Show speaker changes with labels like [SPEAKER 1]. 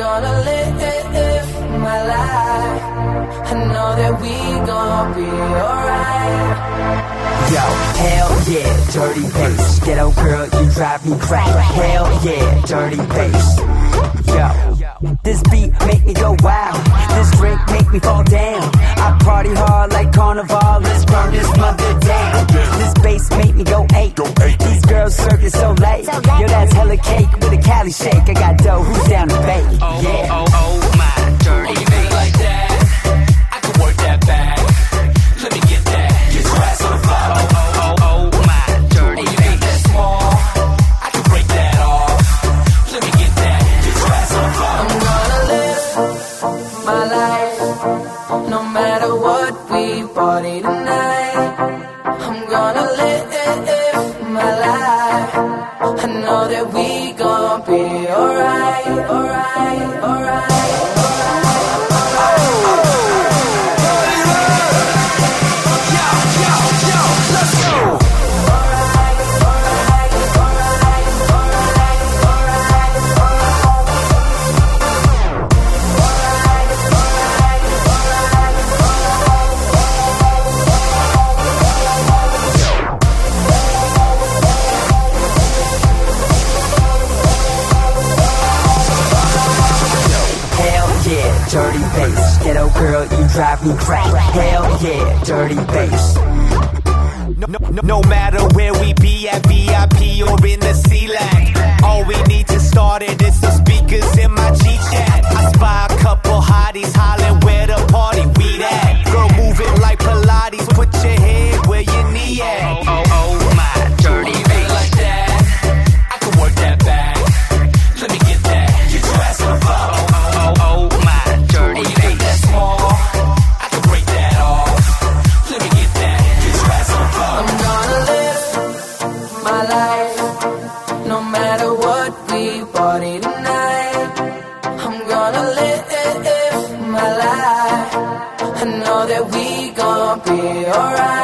[SPEAKER 1] gonna live my life. I know that we gon' be alright.
[SPEAKER 2] Yo, hell yeah, dirty bass. Ghetto girl, you drive me crazy. Hell yeah, dirty bass. Yo, this beat make me go wild. This drink make me fall down. I party hard like carnival. Let's burn this mother down. This bass make me go eight. These girls serve it so late. Yo, that's hella cake with Cali shake. I got dough. Who's down to bake? Yeah.
[SPEAKER 3] Oh, oh, my dirty bass.
[SPEAKER 1] Like that, I can work that back. Let me get that. Get your ass on the floor.
[SPEAKER 3] Oh, oh, oh, oh, my dirty
[SPEAKER 1] You got that small, I can break that off. Let me get that. Get your ass on the floor. I'm gonna live my life, no matter what we party tonight. I know that we gon' be alright, alright, alright.
[SPEAKER 2] Bass. Ghetto girl, you drive me crazy. Hell yeah, dirty bass.
[SPEAKER 4] No, no, no, matter where we be at VIP or in the C-Lac All we need to start it is
[SPEAKER 1] we gon' be alright,